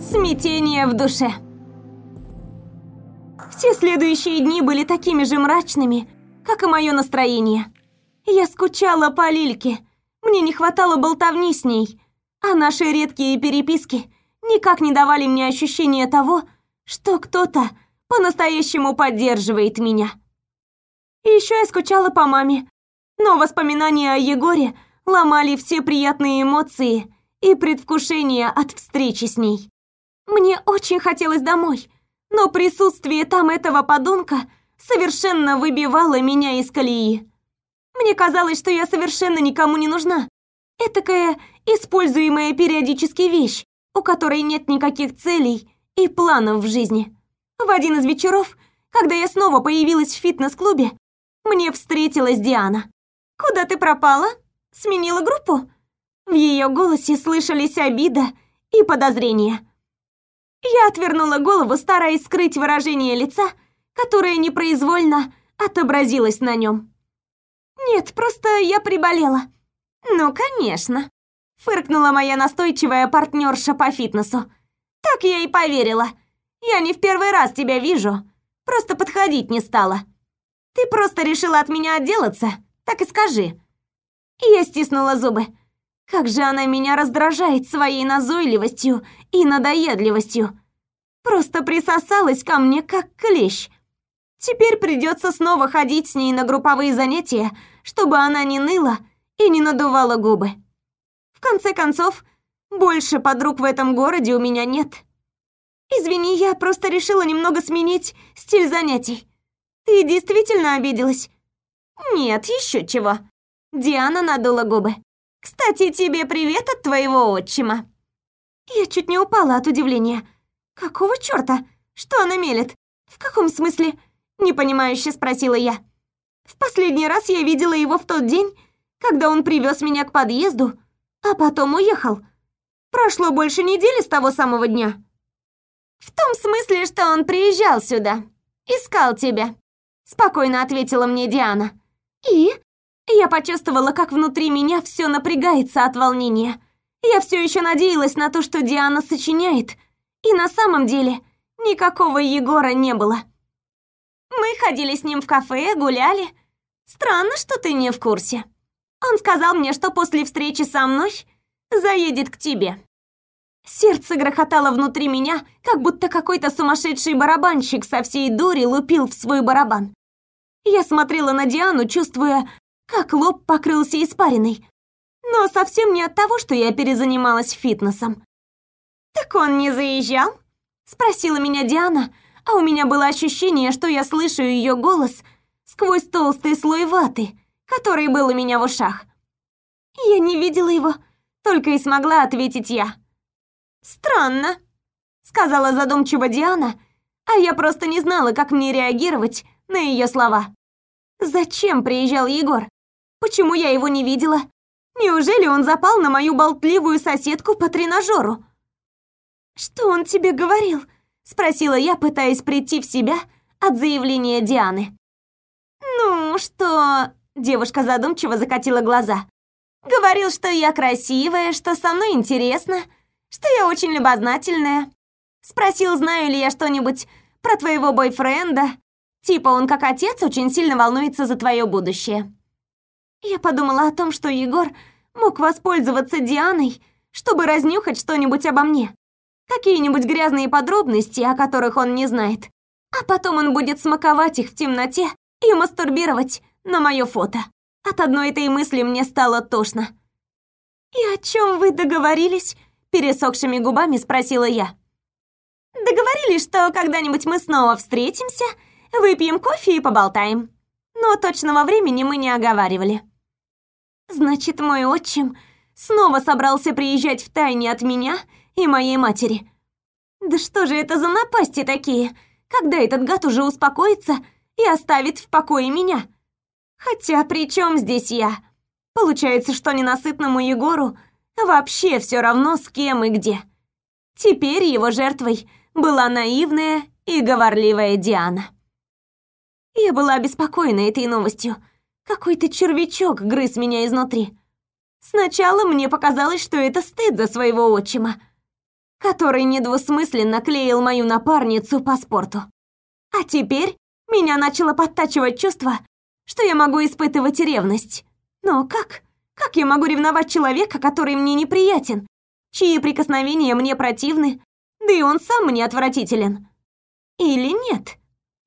смятение в душе. Все следующие дни были такими же мрачными, как и мое настроение. Я скучала по Лильке, мне не хватало болтовни с ней, а наши редкие переписки никак не давали мне ощущения того, что кто-то по-настоящему поддерживает меня. Еще я скучала по маме, но воспоминания о Егоре ломали все приятные эмоции и предвкушение от встречи с ней. Мне очень хотелось домой, но присутствие там этого подонка совершенно выбивало меня из колеи. Мне казалось, что я совершенно никому не нужна. Этакая используемая периодически вещь, у которой нет никаких целей и планов в жизни. В один из вечеров, когда я снова появилась в фитнес-клубе, мне встретилась Диана. «Куда ты пропала? Сменила группу?» В ее голосе слышались обида и подозрения. Я отвернула голову, стараясь скрыть выражение лица, которое непроизвольно отобразилось на нем. «Нет, просто я приболела». «Ну, конечно», — фыркнула моя настойчивая партнерша по фитнесу. «Так я и поверила. Я не в первый раз тебя вижу, просто подходить не стала. Ты просто решила от меня отделаться, так и скажи». Я стиснула зубы. Как же она меня раздражает своей назойливостью и надоедливостью. Просто присосалась ко мне как клещ. Теперь придется снова ходить с ней на групповые занятия, чтобы она не ныла и не надувала губы. В конце концов, больше подруг в этом городе у меня нет. Извини, я просто решила немного сменить стиль занятий. Ты действительно обиделась? Нет, еще чего. Диана надула губы. Кстати, тебе привет от твоего отчима. Я чуть не упала от удивления. Какого чёрта? Что она мелет? В каком смысле? Непонимающе спросила я. В последний раз я видела его в тот день, когда он привез меня к подъезду, а потом уехал. Прошло больше недели с того самого дня. В том смысле, что он приезжал сюда, искал тебя, спокойно ответила мне Диана. И я почувствовала, как внутри меня все напрягается от волнения. Я все еще надеялась на то, что Диана сочиняет, и на самом деле никакого Егора не было. Мы ходили с ним в кафе, гуляли. Странно, что ты не в курсе. Он сказал мне, что после встречи со мной заедет к тебе. Сердце грохотало внутри меня, как будто какой-то сумасшедший барабанщик со всей дури лупил в свой барабан. Я смотрела на Диану, чувствуя, как лоб покрылся испариной. Но совсем не от того, что я перезанималась фитнесом. «Так он не заезжал?» – спросила меня Диана, а у меня было ощущение, что я слышу ее голос сквозь толстый слой ваты, который был у меня в ушах. «Я не видела его», – только и смогла ответить я. «Странно», – сказала задумчиво Диана, а я просто не знала, как мне реагировать на ее слова. «Зачем приезжал Егор? Почему я его не видела? Неужели он запал на мою болтливую соседку по тренажеру? Что он тебе говорил? спросила я, пытаясь прийти в себя от заявления Дианы. Ну, что? Девушка задумчиво закатила глаза. Говорил, что я красивая, что со мной интересно, что я очень любознательная. Спросил, знаю ли я что-нибудь про твоего бойфренда. Типа он как отец очень сильно волнуется за твое будущее. Я подумала о том, что Егор мог воспользоваться Дианой, чтобы разнюхать что-нибудь обо мне. Какие-нибудь грязные подробности, о которых он не знает. А потом он будет смаковать их в темноте и мастурбировать на мое фото. От одной этой мысли мне стало тошно. «И о чем вы договорились?» Пересохшими губами спросила я. «Договорились, что когда-нибудь мы снова встретимся, выпьем кофе и поболтаем. Но точного времени мы не оговаривали». Значит, мой отчим снова собрался приезжать в тайне от меня и моей матери. Да что же это за напасти такие, когда этот гад уже успокоится и оставит в покое меня? Хотя при чем здесь я? Получается, что ненасытному Егору вообще все равно с кем и где. Теперь его жертвой была наивная и говорливая Диана. Я была обеспокоена этой новостью, какой-то червячок грыз меня изнутри. Сначала мне показалось, что это стыд за своего отчима. который недвусмысленно клеил мою напарницу по спорту. А теперь меня начало подтачивать чувство, что я могу испытывать ревность. Но как? Как я могу ревновать человека, который мне неприятен, чьи прикосновения мне противны, да и он сам мне отвратителен? Или нет?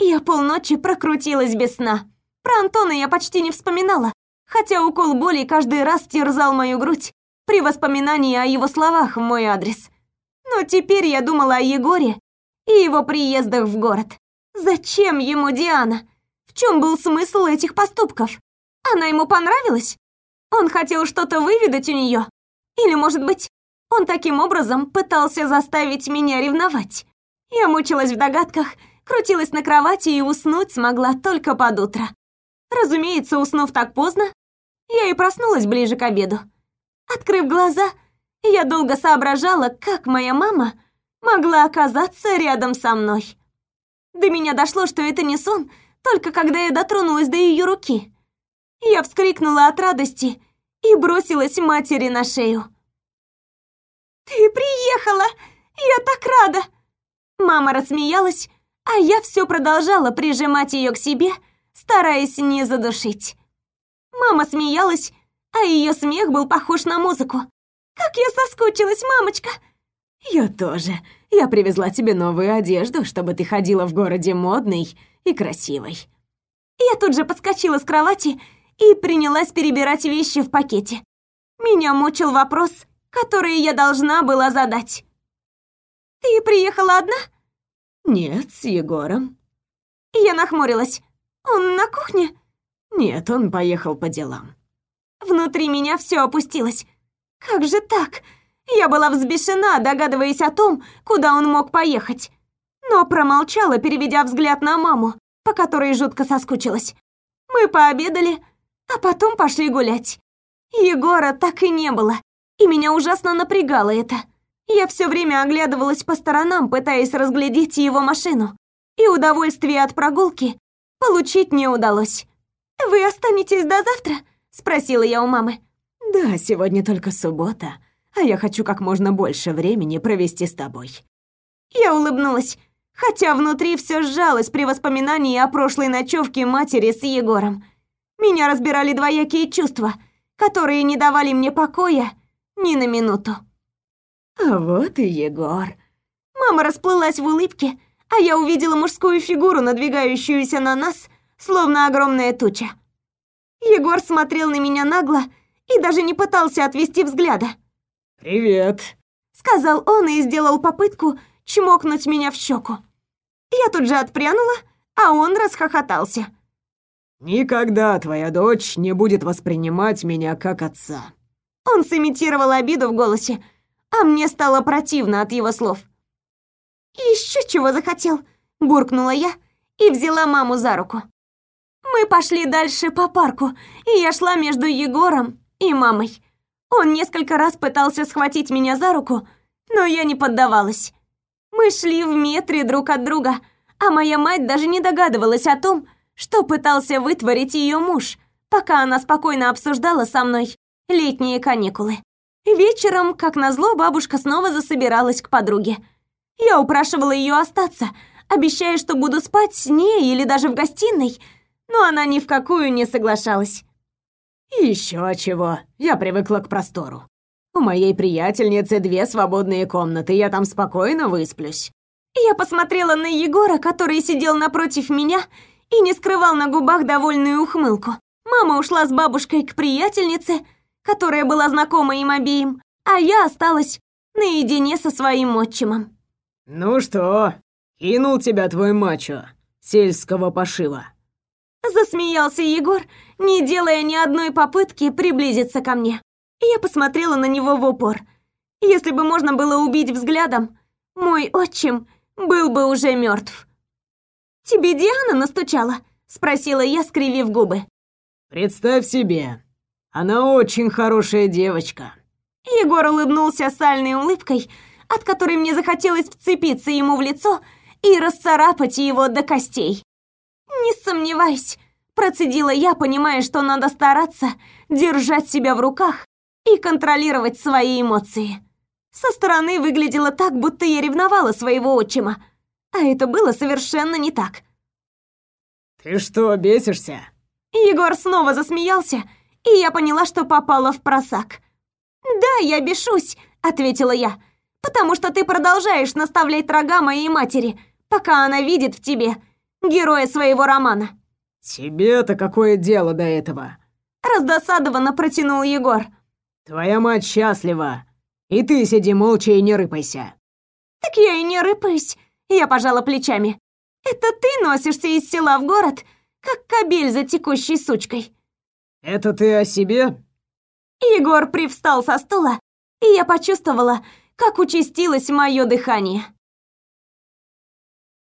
Я полночи прокрутилась без сна. Про Антона я почти не вспоминала, хотя укол боли каждый раз терзал мою грудь при воспоминании о его словах в мой адрес. Но теперь я думала о Егоре и его приездах в город. Зачем ему Диана? В чем был смысл этих поступков? Она ему понравилась? Он хотел что-то выведать у нее? Или, может быть, он таким образом пытался заставить меня ревновать? Я мучилась в догадках, крутилась на кровати и уснуть смогла только под утро. Разумеется, уснув так поздно, я и проснулась ближе к обеду. Открыв глаза, я долго соображала, как моя мама могла оказаться рядом со мной. До меня дошло, что это не сон, только когда я дотронулась до ее руки. Я вскрикнула от радости и бросилась матери на шею. «Ты приехала! Я так рада!» Мама рассмеялась, а я все продолжала прижимать ее к себе, стараясь не задушить. Мама смеялась, а ее смех был похож на музыку. «Как я соскучилась, мамочка!» «Я тоже. Я привезла тебе новую одежду, чтобы ты ходила в городе модной и красивой». Я тут же подскочила с кровати и принялась перебирать вещи в пакете. Меня мучил вопрос, который я должна была задать. «Ты приехала одна?» «Нет, с Егором». Я нахмурилась. «Он на кухне?» «Нет, он поехал по делам». Внутри меня все опустилось. «Как же так?» Я была взбешена, догадываясь о том, куда он мог поехать. Но промолчала, переведя взгляд на маму, по которой жутко соскучилась. Мы пообедали, а потом пошли гулять. Егора так и не было, и меня ужасно напрягало это. Я все время оглядывалась по сторонам, пытаясь разглядеть его машину, и удовольствие от прогулки получить не удалось. «Вы останетесь до завтра?» — спросила я у мамы. «Да, сегодня только суббота, а я хочу как можно больше времени провести с тобой». Я улыбнулась, хотя внутри все сжалось при воспоминании о прошлой ночевке матери с Егором. Меня разбирали двоякие чувства, которые не давали мне покоя ни на минуту. А вот и Егор. Мама расплылась в улыбке, а я увидела мужскую фигуру, надвигающуюся на нас, словно огромная туча. Егор смотрел на меня нагло и даже не пытался отвести взгляда. «Привет», — сказал он и сделал попытку чмокнуть меня в щеку. Я тут же отпрянула, а он расхохотался. «Никогда твоя дочь не будет воспринимать меня как отца». Он сымитировал обиду в голосе, а мне стало противно от его слов. «Еще чего захотел?» – буркнула я и взяла маму за руку. Мы пошли дальше по парку, и я шла между Егором и мамой. Он несколько раз пытался схватить меня за руку, но я не поддавалась. Мы шли в метре друг от друга, а моя мать даже не догадывалась о том, что пытался вытворить ее муж, пока она спокойно обсуждала со мной летние каникулы. Вечером, как назло, бабушка снова засобиралась к подруге. Я упрашивала ее остаться, обещая, что буду спать с ней или даже в гостиной, но она ни в какую не соглашалась. Еще чего, я привыкла к простору. У моей приятельницы две свободные комнаты, я там спокойно высплюсь. Я посмотрела на Егора, который сидел напротив меня и не скрывал на губах довольную ухмылку. Мама ушла с бабушкой к приятельнице, которая была знакома им обеим, а я осталась наедине со своим отчимом. «Ну что, кинул тебя твой мачо сельского пошива?» Засмеялся Егор, не делая ни одной попытки приблизиться ко мне. Я посмотрела на него в упор. Если бы можно было убить взглядом, мой отчим был бы уже мертв. «Тебе Диана настучала?» — спросила я, скривив губы. «Представь себе, она очень хорошая девочка». Егор улыбнулся сальной улыбкой, от которой мне захотелось вцепиться ему в лицо и расцарапать его до костей. «Не сомневайся», — процедила я, понимая, что надо стараться держать себя в руках и контролировать свои эмоции. Со стороны выглядело так, будто я ревновала своего отчима. А это было совершенно не так. «Ты что, бесишься?» Егор снова засмеялся, и я поняла, что попала в просак. «Да, я бешусь», — ответила я, «потому что ты продолжаешь наставлять рога моей матери, пока она видит в тебе героя своего романа». «Тебе-то какое дело до этого?» Раздосадованно протянул Егор. «Твоя мать счастлива, и ты сиди молча и не рыпайся». «Так я и не рыпаюсь», — я пожала плечами. «Это ты носишься из села в город, как кобель за текущей сучкой». «Это ты о себе?» Егор привстал со стула, и я почувствовала, как участилось мое дыхание.